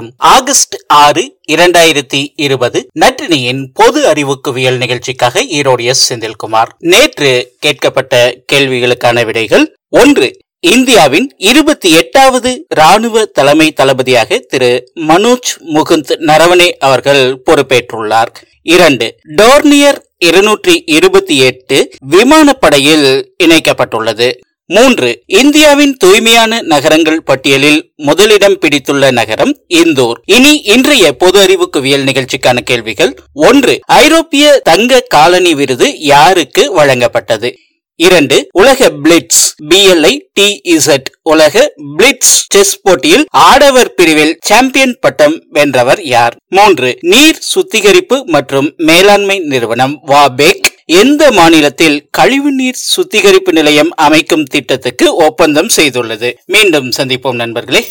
வணக்கம். ஆகஸ்ட் ஆறு இரண்டாயிரத்தி இருபது நற்றினியின் பொது அறிவுக்குவியல் நிகழ்ச்சிக்காக ஈரோடு எஸ். செந்தில்குமார். நேற்று கேட்கப்பட்ட கேள்விகளுக்கான விடைகள் ஒன்று இந்தியாவின் இருபத்தி எட்டாவது ராணுவ தலைமை தளபதியாக திரு மனோஜ் முகுந்த் நரவனே அவர்கள் பொறுப்பேற்றுள்ளார். இரண்டு டோர்னியர் இருநூற்றி இருபத்தி எட்டு விமானப்படையில் இணைக்கப்பட்டுள்ளது. மூன்று இந்தியாவின் தூய்மையான நகரங்கள் பட்டியலில் முதலிடம் பிடித்துள்ள நகரம் இந்தூர். இனி இன்றைய பொது அறிவு குவியல் நிகழ்ச்சிக்கான கேள்விகள். ஒன்று ஐரோப்பிய தங்க காலனி விருது யாருக்கு வழங்கப்பட்டது? இரண்டு உலக blitz B L I T Z உலக பிளிட்ஸ் செஸ் போட்டியில் ஆடவர் பிரிவில் சாம்பியன் பட்டம் வென்றவர் யார்? மூன்று நீர் சுத்திகரிப்பு மற்றும் மேலாண்மை நிறுவனம் வாபேக் எந்த மாநிலத்தில் கழிவுநீர் சுத்திகரிப்பு நிலையம் அமைக்கும் திட்டத்துக்கு ஒப்பந்தம் செய்துள்ளது. மீண்டும் சந்திப்போம் நண்பர்களே.